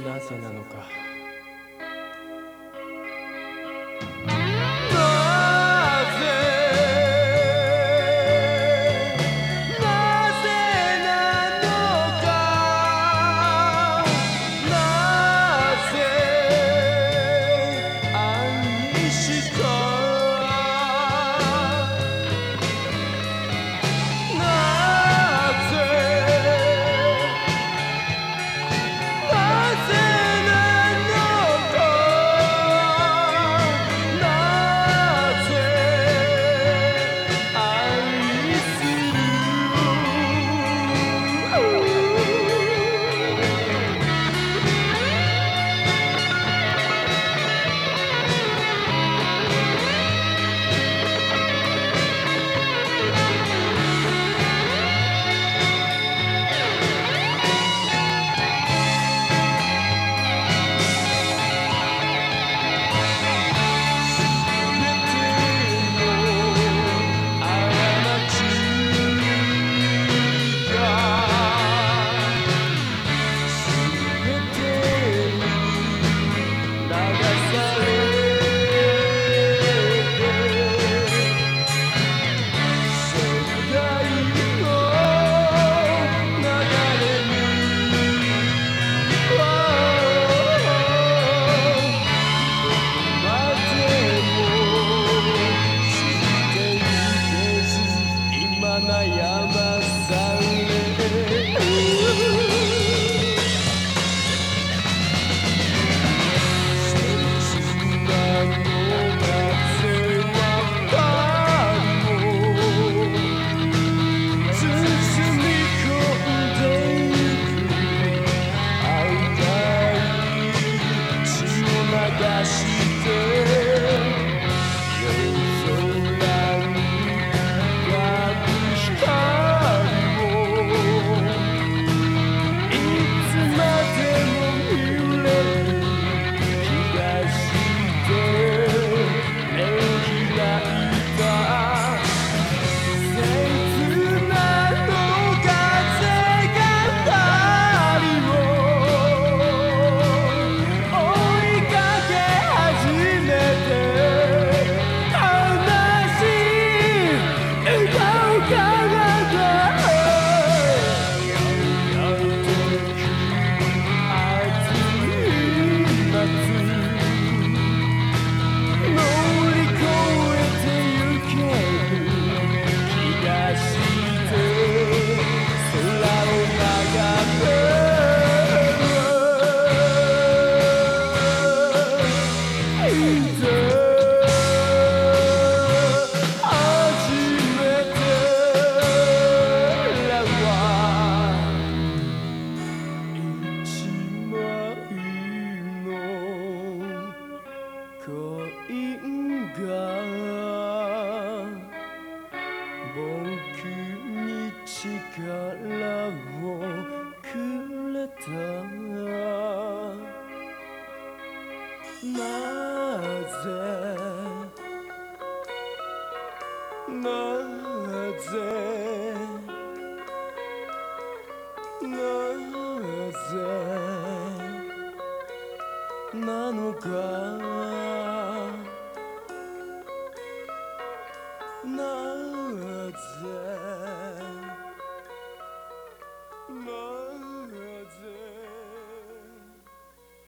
なぜなのか。なぜなぜなぜなのかなぜ